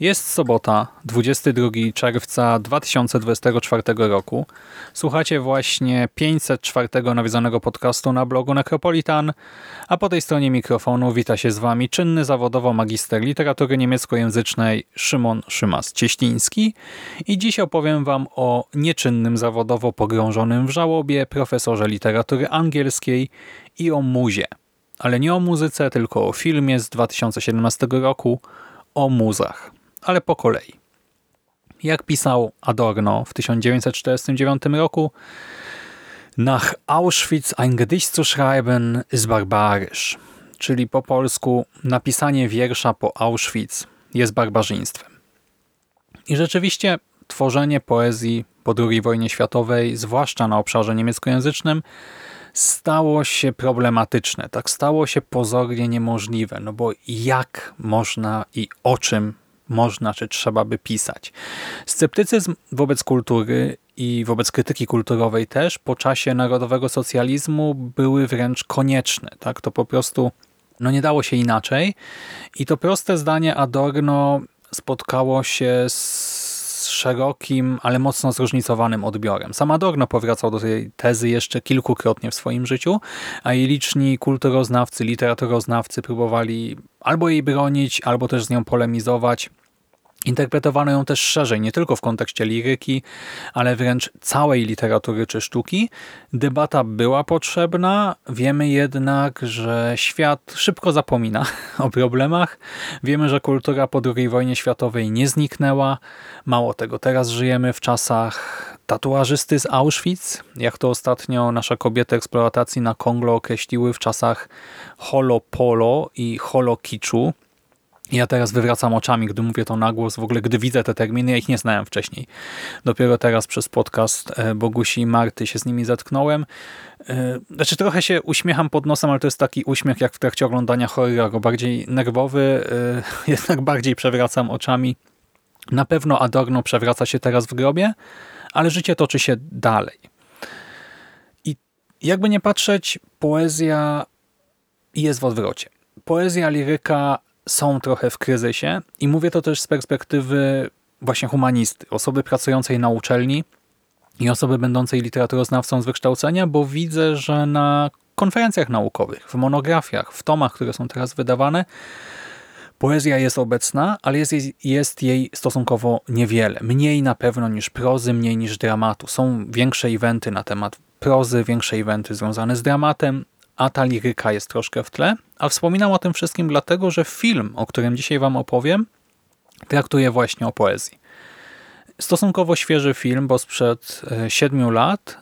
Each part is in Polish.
Jest sobota, 22 czerwca 2024 roku. Słuchacie właśnie 504 nawiedzonego podcastu na blogu Necropolitan, a po tej stronie mikrofonu wita się z Wami czynny zawodowo magister literatury niemieckojęzycznej Szymon Szymas-Cieśliński i dziś opowiem Wam o nieczynnym zawodowo pogrążonym w żałobie profesorze literatury angielskiej i o muzie. Ale nie o muzyce, tylko o filmie z 2017 roku, o muzach ale po kolei. Jak pisał Adorno w 1949 roku, Nach Auschwitz ein Gedicht zu schreiben ist barbarisch, czyli po polsku napisanie wiersza po Auschwitz jest barbarzyństwem. I rzeczywiście tworzenie poezji po II wojnie światowej, zwłaszcza na obszarze niemieckojęzycznym, stało się problematyczne, tak stało się pozornie niemożliwe, no bo jak można i o czym można czy trzeba by pisać. Sceptycyzm wobec kultury i wobec krytyki kulturowej też po czasie narodowego socjalizmu były wręcz konieczne. Tak? To po prostu no nie dało się inaczej. I to proste zdanie Adorno spotkało się z szerokim, ale mocno zróżnicowanym odbiorem. Sam Adorno powracał do tej tezy jeszcze kilkukrotnie w swoim życiu, a jej liczni kulturoznawcy, literaturoznawcy próbowali albo jej bronić, albo też z nią polemizować. Interpretowano ją też szerzej, nie tylko w kontekście liryki, ale wręcz całej literatury czy sztuki. Debata była potrzebna, wiemy jednak, że świat szybko zapomina o problemach. Wiemy, że kultura po II wojnie światowej nie zniknęła. Mało tego, teraz żyjemy w czasach tatuażysty z Auschwitz, jak to ostatnio nasze kobiety eksploatacji na Konglo określiły w czasach holopolo i holokiczu ja teraz wywracam oczami, gdy mówię to na głos. W ogóle, gdy widzę te terminy, ja ich nie znałem wcześniej. Dopiero teraz przez podcast e, Bogusi i Marty się z nimi zetknąłem. E, znaczy trochę się uśmiecham pod nosem, ale to jest taki uśmiech jak w trakcie oglądania horroru. Bardziej nerwowy, e, jednak bardziej przewracam oczami. Na pewno Adorno przewraca się teraz w grobie, ale życie toczy się dalej. I jakby nie patrzeć, poezja jest w odwrocie. Poezja, liryka są trochę w kryzysie i mówię to też z perspektywy właśnie humanisty, osoby pracującej na uczelni i osoby będącej literaturoznawcą z wykształcenia, bo widzę, że na konferencjach naukowych, w monografiach, w tomach, które są teraz wydawane, poezja jest obecna, ale jest, jest jej stosunkowo niewiele. Mniej na pewno niż prozy, mniej niż dramatu. Są większe eventy na temat prozy, większe eventy związane z dramatem, a ta liryka jest troszkę w tle. A wspominam o tym wszystkim dlatego, że film, o którym dzisiaj Wam opowiem, traktuje właśnie o poezji. Stosunkowo świeży film, bo sprzed e, siedmiu lat,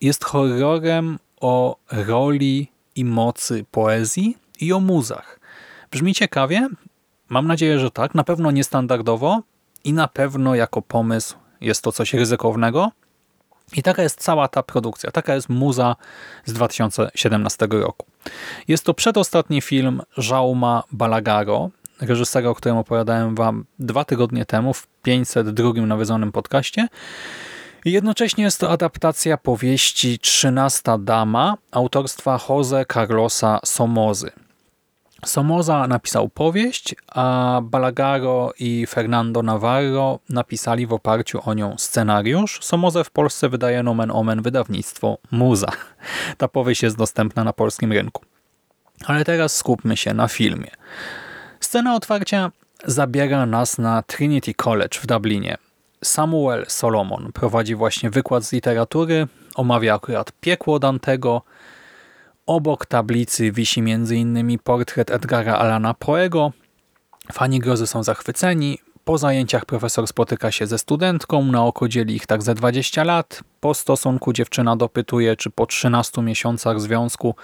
jest horrorem o roli i mocy poezji i o muzach. Brzmi ciekawie? Mam nadzieję, że tak. Na pewno niestandardowo i na pewno jako pomysł jest to coś ryzykownego, i taka jest cała ta produkcja, taka jest muza z 2017 roku. Jest to przedostatni film Żauma Balagaro, reżysera, o którym opowiadałem Wam dwa tygodnie temu w 502 nawiedzonym podcaście. I jednocześnie jest to adaptacja powieści Trzynasta Dama autorstwa Jose Carlosa Somozy. Somoza napisał powieść, a Balagaro i Fernando Navarro napisali w oparciu o nią scenariusz. Somozę w Polsce wydaje nomen omen wydawnictwo Muza. Ta powieść jest dostępna na polskim rynku. Ale teraz skupmy się na filmie. Scena otwarcia zabiera nas na Trinity College w Dublinie. Samuel Solomon prowadzi właśnie wykład z literatury, omawia akurat piekło Dantego. Obok tablicy wisi m.in. portret Edgara Alana Poego. Fani grozy są zachwyceni. Po zajęciach profesor spotyka się ze studentką, na oko dzieli ich tak ze 20 lat. Po stosunku dziewczyna dopytuje, czy po 13 miesiącach związku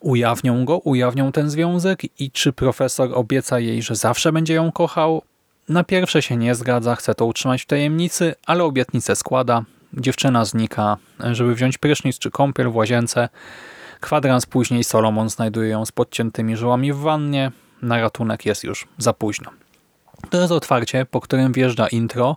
ujawnią go, ujawnią ten związek i czy profesor obieca jej, że zawsze będzie ją kochał. Na pierwsze się nie zgadza, chce to utrzymać w tajemnicy, ale obietnicę składa. Dziewczyna znika, żeby wziąć prysznic czy kąpiel w łazience. Kwadrans później Solomon znajduje ją z podciętymi żyłami w wannie. Na ratunek jest już za późno. To jest otwarcie, po którym wjeżdża intro,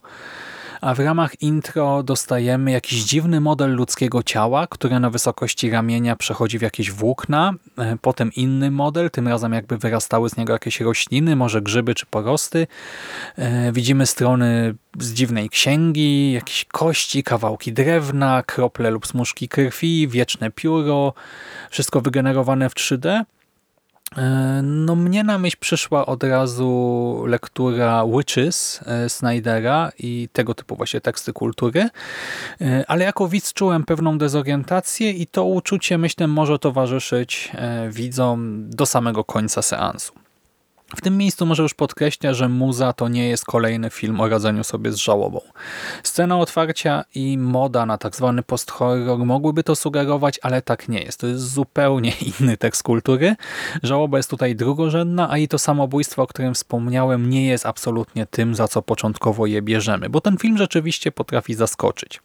a w ramach intro dostajemy jakiś dziwny model ludzkiego ciała, które na wysokości ramienia przechodzi w jakieś włókna, e, potem inny model, tym razem jakby wyrastały z niego jakieś rośliny, może grzyby czy porosty. E, widzimy strony z dziwnej księgi, jakieś kości, kawałki drewna, krople lub smuszki krwi, wieczne pióro, wszystko wygenerowane w 3D. E, no mnie na myśl przyszła od razu lektura Witches e, Snydera i tego typu właśnie teksty kultury, e, ale jako widz czułem pewną dezorientację i to uczucie myślę może towarzyszyć widzom do samego końca seansu. W tym miejscu może już podkreślę, że Muza to nie jest kolejny film o radzeniu sobie z żałobą. Scena otwarcia i moda na tak zwany post-horror mogłyby to sugerować, ale tak nie jest. To jest zupełnie inny tekst kultury. Żałoba jest tutaj drugorzędna, a i to samobójstwo, o którym wspomniałem, nie jest absolutnie tym, za co początkowo je bierzemy, bo ten film rzeczywiście potrafi zaskoczyć.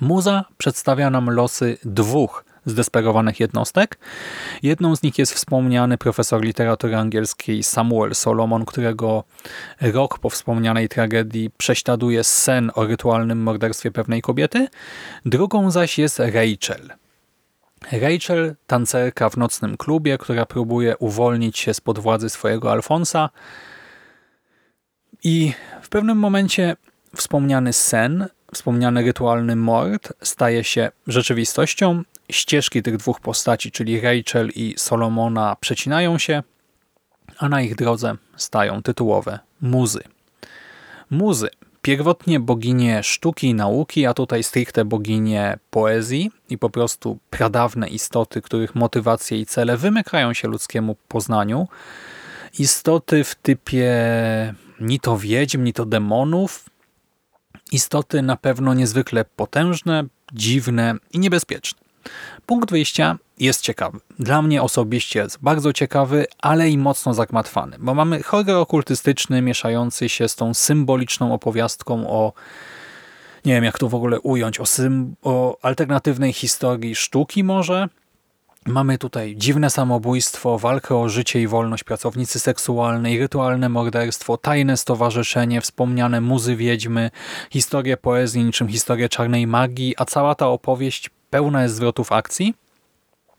Muza przedstawia nam losy dwóch zdesperowanych jednostek. Jedną z nich jest wspomniany profesor literatury angielskiej Samuel Solomon, którego rok po wspomnianej tragedii prześladuje sen o rytualnym morderstwie pewnej kobiety. Drugą zaś jest Rachel. Rachel, tancerka w nocnym klubie, która próbuje uwolnić się spod władzy swojego Alfonsa. I w pewnym momencie wspomniany sen, wspomniany rytualny mord staje się rzeczywistością ścieżki tych dwóch postaci, czyli Rachel i Solomona, przecinają się, a na ich drodze stają tytułowe muzy. Muzy, pierwotnie boginie sztuki i nauki, a tutaj stricte boginie poezji i po prostu pradawne istoty, których motywacje i cele wymykają się ludzkiemu poznaniu. Istoty w typie ni to wiedźm, ni to demonów. Istoty na pewno niezwykle potężne, dziwne i niebezpieczne. Punkt wyjścia jest ciekawy. Dla mnie osobiście jest bardzo ciekawy, ale i mocno zagmatwany, bo mamy horror okultystyczny mieszający się z tą symboliczną opowiastką o nie wiem jak to w ogóle ująć, o, o alternatywnej historii sztuki może. Mamy tutaj dziwne samobójstwo, walkę o życie i wolność pracownicy seksualnej, rytualne morderstwo, tajne stowarzyszenie, wspomniane muzy wiedźmy, historię poezji niczym historię czarnej magii, a cała ta opowieść pełna jest zwrotów akcji.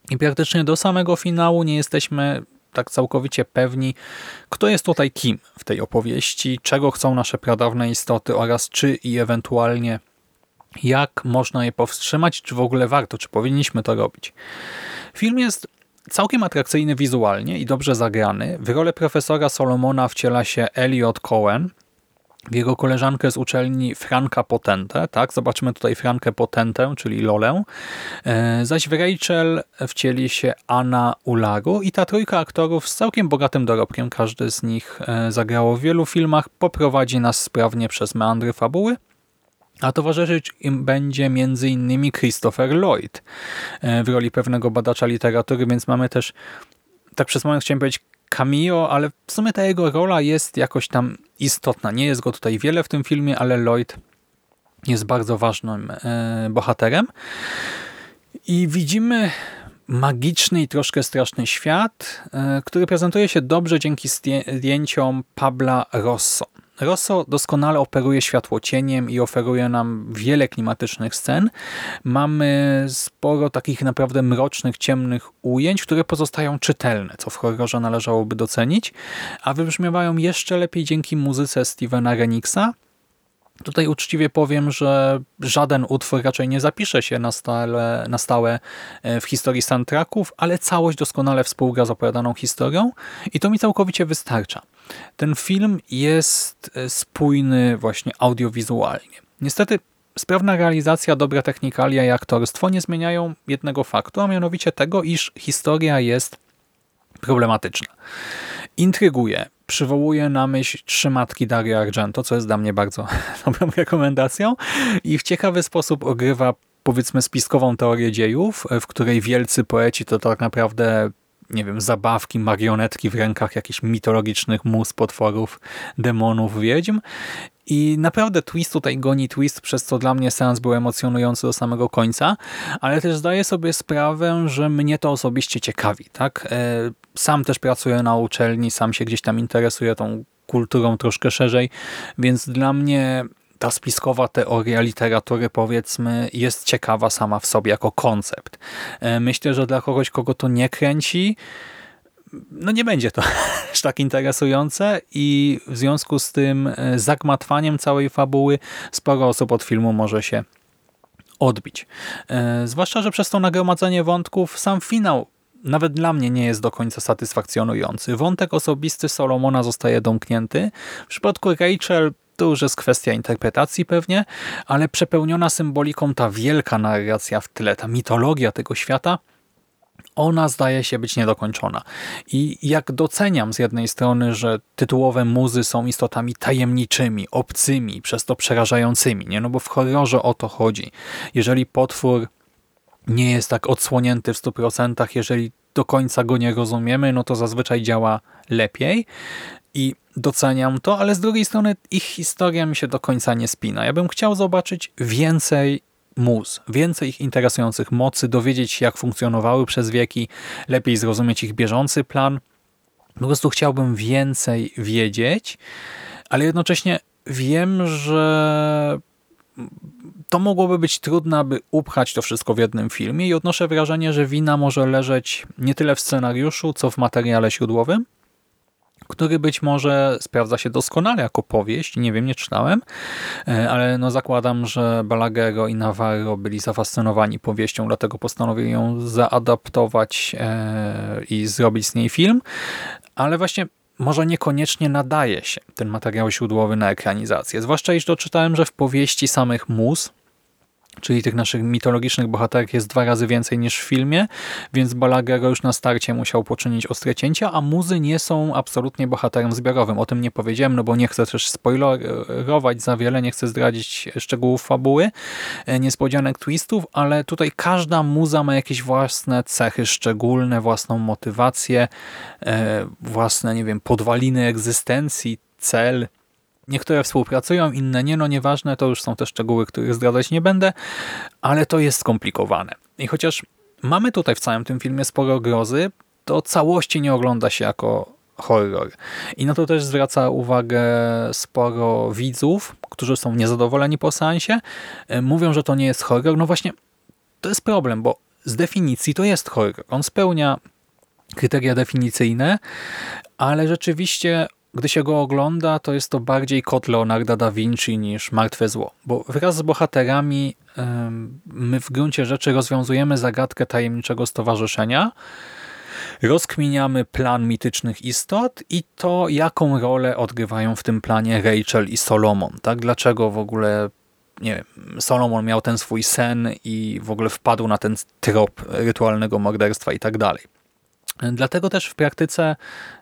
I praktycznie do samego finału nie jesteśmy tak całkowicie pewni, kto jest tutaj kim w tej opowieści, czego chcą nasze pradawne istoty oraz czy i ewentualnie jak można je powstrzymać, czy w ogóle warto, czy powinniśmy to robić. Film jest całkiem atrakcyjny wizualnie i dobrze zagrany. W rolę profesora Solomona wciela się Elliot Cohen, jego koleżankę z uczelni Franka Potentę, tak? Zobaczymy tutaj Frankę Potentę, czyli Lolę. E, zaś w Rachel wcieli się Anna Ularu i ta trójka aktorów z całkiem bogatym dorobkiem, każdy z nich e, zagrało w wielu filmach, poprowadzi nas sprawnie przez meandry fabuły, a towarzyszyć im będzie m.in. Christopher Lloyd e, w roli pewnego badacza literatury, więc mamy też, tak przez moment chciałem powiedzieć, cameo, ale w sumie ta jego rola jest jakoś tam istotna. Nie jest go tutaj wiele w tym filmie, ale Lloyd jest bardzo ważnym e, bohaterem. I widzimy magiczny i troszkę straszny świat, e, który prezentuje się dobrze dzięki zdjęciom Pabla Rosso. Rosso doskonale operuje światłocieniem i oferuje nam wiele klimatycznych scen. Mamy sporo takich naprawdę mrocznych, ciemnych ujęć, które pozostają czytelne, co w horrorze należałoby docenić, a wybrzmiewają jeszcze lepiej dzięki muzyce Stevena Renixa, Tutaj uczciwie powiem, że żaden utwór raczej nie zapisze się na na stałe e, w historii soundtracków, ale całość doskonale współgra z opowiadaną historią i to mi całkowicie wystarcza. Ten film jest e, spójny właśnie audiowizualnie. Niestety sprawna realizacja, dobra technikalia i aktorstwo nie zmieniają jednego faktu, a mianowicie tego, iż historia jest problematyczna. Intryguje, przywołuje na myśl Trzy Matki Dario Argento, co jest dla mnie bardzo dobrą rekomendacją i w ciekawy sposób ogrywa powiedzmy spiskową teorię dziejów, w której wielcy poeci to tak naprawdę nie wiem, zabawki, marionetki w rękach jakichś mitologicznych mus, potworów, demonów, wiedźm. I naprawdę twist tutaj goni twist, przez co dla mnie seans był emocjonujący do samego końca, ale też zdaję sobie sprawę, że mnie to osobiście ciekawi. tak? E, sam też pracuję na uczelni, sam się gdzieś tam interesuję tą kulturą troszkę szerzej, więc dla mnie ta spiskowa teoria literatury, powiedzmy, jest ciekawa sama w sobie jako koncept. E, myślę, że dla kogoś, kogo to nie kręci, no nie będzie to aż tak interesujące i w związku z tym e, zagmatwaniem całej fabuły sporo osób od filmu może się odbić. E, zwłaszcza, że przez to nagromadzenie wątków sam finał nawet dla mnie nie jest do końca satysfakcjonujący. Wątek osobisty Solomona zostaje domknięty. W przypadku Rachel to już jest kwestia interpretacji pewnie, ale przepełniona symboliką ta wielka narracja w tle, ta mitologia tego świata, ona zdaje się być niedokończona. I jak doceniam z jednej strony, że tytułowe muzy są istotami tajemniczymi, obcymi, przez to przerażającymi, nie? no bo w horrorze o to chodzi. Jeżeli potwór nie jest tak odsłonięty w 100%, jeżeli do końca go nie rozumiemy, no to zazwyczaj działa lepiej i doceniam to, ale z drugiej strony ich historia mi się do końca nie spina. Ja bym chciał zobaczyć więcej mus, więcej ich interesujących mocy, dowiedzieć się jak funkcjonowały przez wieki, lepiej zrozumieć ich bieżący plan. Po prostu chciałbym więcej wiedzieć, ale jednocześnie wiem, że to mogłoby być trudne, aby upchać to wszystko w jednym filmie i odnoszę wrażenie, że wina może leżeć nie tyle w scenariuszu, co w materiale źródłowym, który być może sprawdza się doskonale jako powieść, nie wiem, nie czytałem, e, ale no zakładam, że Balagero i Navarro byli zafascynowani powieścią, dlatego postanowili ją zaadaptować e, i zrobić z niej film, ale właśnie może niekoniecznie nadaje się ten materiał źródłowy na ekranizację. Zwłaszcza iż doczytałem, że w powieści samych mus czyli tych naszych mitologicznych bohaterek jest dwa razy więcej niż w filmie, więc Balagero już na starcie musiał poczynić ostre cięcia, a muzy nie są absolutnie bohaterem zbiorowym. O tym nie powiedziałem, no bo nie chcę też spoilerować za wiele, nie chcę zdradzić szczegółów fabuły, e, niespodzianek twistów, ale tutaj każda muza ma jakieś własne cechy szczególne, własną motywację, e, własne, nie wiem, podwaliny egzystencji, cel, Niektóre współpracują, inne nie, no nieważne, to już są te szczegóły, których zdradzać nie będę, ale to jest skomplikowane. I chociaż mamy tutaj w całym tym filmie sporo grozy, to całości nie ogląda się jako horror. I na to też zwraca uwagę sporo widzów, którzy są niezadowoleni po seansie. E, mówią, że to nie jest horror. No właśnie, to jest problem, bo z definicji to jest horror. On spełnia kryteria definicyjne, ale rzeczywiście gdy się go ogląda, to jest to bardziej kot Leonarda da Vinci niż Martwe Zło, bo wraz z bohaterami my w gruncie rzeczy rozwiązujemy zagadkę tajemniczego stowarzyszenia, rozkminiamy plan mitycznych istot i to, jaką rolę odgrywają w tym planie Rachel i Solomon. Tak? Dlaczego w ogóle nie wiem, Solomon miał ten swój sen i w ogóle wpadł na ten trop rytualnego morderstwa i tak dalej. Dlatego też w praktyce,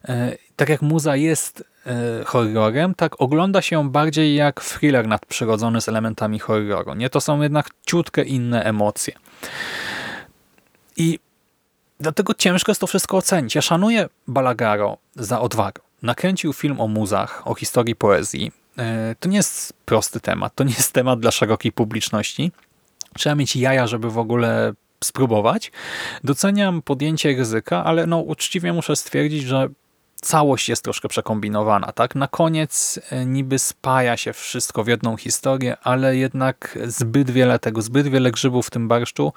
e, tak jak muza jest e, horrorem, tak ogląda się ją bardziej jak thriller nadprzyrodzony z elementami horroru. Nie, to są jednak ciutkę inne emocje. I dlatego ciężko jest to wszystko ocenić. Ja szanuję Balagaro za odwagę. Nakręcił film o muzach, o historii poezji. E, to nie jest prosty temat, to nie jest temat dla szerokiej publiczności. Trzeba mieć jaja, żeby w ogóle spróbować. Doceniam podjęcie ryzyka, ale no uczciwie muszę stwierdzić, że całość jest troszkę przekombinowana. Tak? Na koniec e, niby spaja się wszystko w jedną historię, ale jednak zbyt wiele tego, zbyt wiele grzybów w tym barszczu.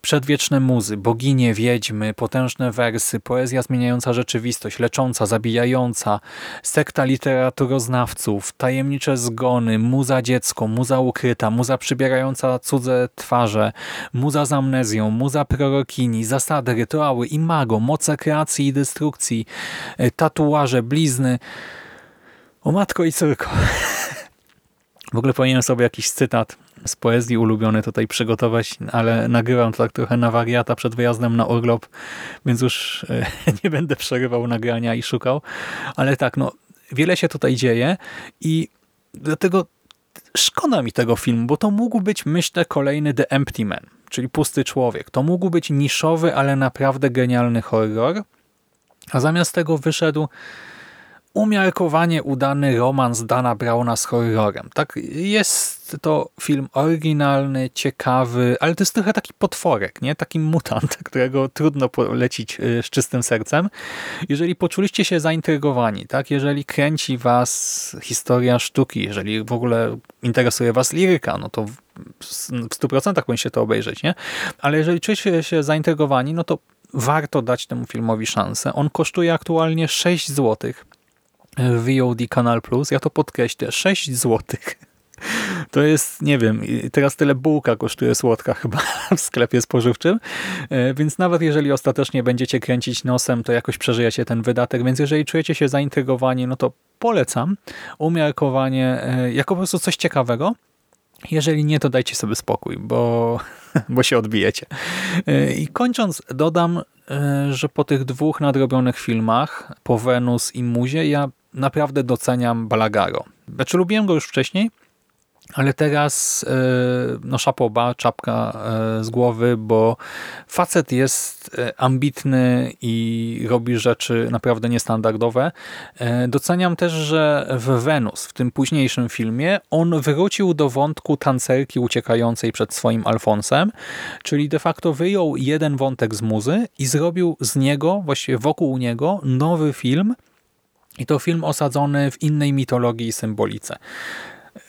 Przedwieczne muzy, boginie, wiedźmy, potężne wersy, poezja zmieniająca rzeczywistość, lecząca, zabijająca, sekta literaturoznawców, tajemnicze zgony, muza dziecko, muza ukryta, muza przybierająca cudze twarze, muza z amnezją, muza prorokini, zasady, rytuały, imago, moce kreacji i destrukcji, e, tatuaże, blizny. O matko i córko. W ogóle powinienem sobie jakiś cytat z poezji ulubiony tutaj przygotować, ale nagrywam to tak trochę na wariata przed wyjazdem na urlop, więc już e, nie będę przerywał nagrania i szukał. Ale tak, no wiele się tutaj dzieje i dlatego szkoda mi tego filmu, bo to mógł być, myślę, kolejny The Empty Man, czyli Pusty Człowiek. To mógł być niszowy, ale naprawdę genialny horror, a zamiast tego wyszedł umiarkowanie udany romans Dana Browna z horrorem. Tak, jest to film oryginalny, ciekawy, ale to jest trochę taki potworek, nie? Taki mutant, którego trudno polecić y, z czystym sercem. Jeżeli poczuliście się zaintrygowani, tak? Jeżeli kręci was historia sztuki, jeżeli w ogóle interesuje was liryka, no to w 100% powinniście to obejrzeć, nie? Ale jeżeli czujecie się zaintrygowani, no to warto dać temu filmowi szansę. On kosztuje aktualnie 6 zł w VOD Kanal Plus. Ja to podkreślę, 6 zł. To jest, nie wiem, teraz tyle bułka kosztuje słodka chyba w sklepie spożywczym, e, więc nawet jeżeli ostatecznie będziecie kręcić nosem, to jakoś przeżyjecie ten wydatek, więc jeżeli czujecie się zaintrygowani, no to polecam umiarkowanie e, jako po prostu coś ciekawego, jeżeli nie, to dajcie sobie spokój, bo, bo się odbijecie. E, I kończąc, dodam, e, że po tych dwóch nadrobionych filmach, po Venus i Muzie, ja naprawdę doceniam Balagaro. Znaczy lubiłem go już wcześniej, ale teraz e, no szapoba, czapka e, z głowy, bo facet jest e, ambitny i robi rzeczy naprawdę niestandardowe. Doceniam też, że w Venus, w tym późniejszym filmie, on wrócił do wątku tancerki uciekającej przed swoim Alfonsem, czyli de facto wyjął jeden wątek z muzy i zrobił z niego, właściwie wokół niego, nowy film, i to film osadzony w innej mitologii i symbolice.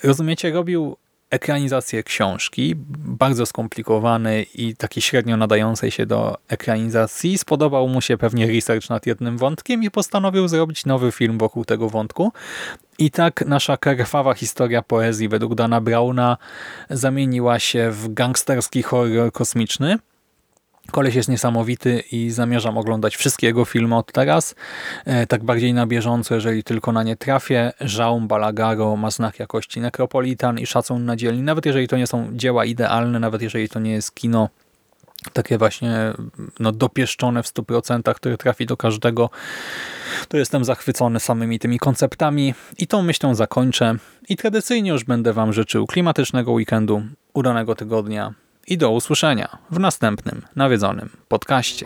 Rozumiecie, robił ekranizację książki, bardzo skomplikowanej i takiej średnio nadającej się do ekranizacji. Spodobał mu się pewnie research nad jednym wątkiem i postanowił zrobić nowy film wokół tego wątku. I tak nasza krwawa historia poezji według Dana Brauna zamieniła się w gangsterski horror kosmiczny, Koleś jest niesamowity i zamierzam oglądać wszystkie jego filmy od teraz. E, tak bardziej na bieżąco, jeżeli tylko na nie trafię. Żaum Balagaro ma znak jakości Necropolitan i szacun na dzielni. Nawet jeżeli to nie są dzieła idealne, nawet jeżeli to nie jest kino takie właśnie no, dopieszczone w 100%, które trafi do każdego, to jestem zachwycony samymi tymi konceptami i tą myślą zakończę. I tradycyjnie już będę Wam życzył klimatycznego weekendu, udanego tygodnia i do usłyszenia w następnym nawiedzonym podcaście.